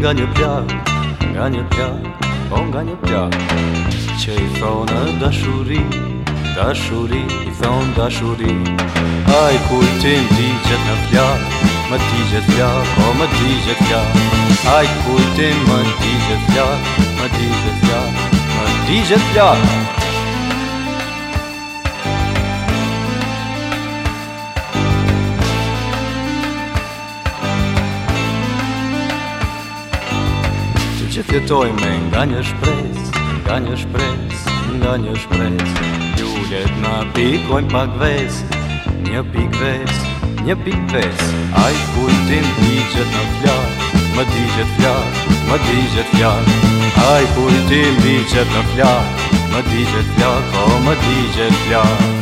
nga një plak, nga një plak, po nga një plak Që i thonë dashuri, dashuri, i thonë dashuri Aj ku i ti më në plak, më digjet plak, o po më digjet plak Aj ti plak, më plak, më plak që me nga një shpres, nga një shpres, nga një shpres Gjullet në pikojmë pak ves, një pik ves, një pik ves Aj kujtim digjet në fljarë, më digjet fljarë, më digjet fljarë Aj kujtim digjet në fljarë, më digjet fljarë, o po më digjet fljarë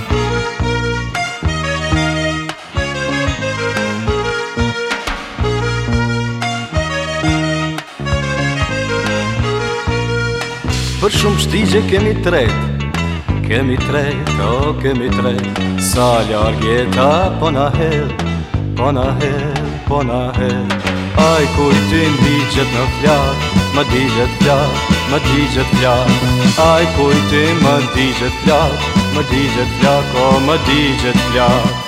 për shumë shtigje kemi tret Kemi tret, o oh, kemi tret Sa ljarë gjeta, po na hel, po na hel, po na hel Aj kujtim digjet në flak, më digjet flak, më digjet flak Aj kujte më digjet flak, më digjet flak, o më digjet flak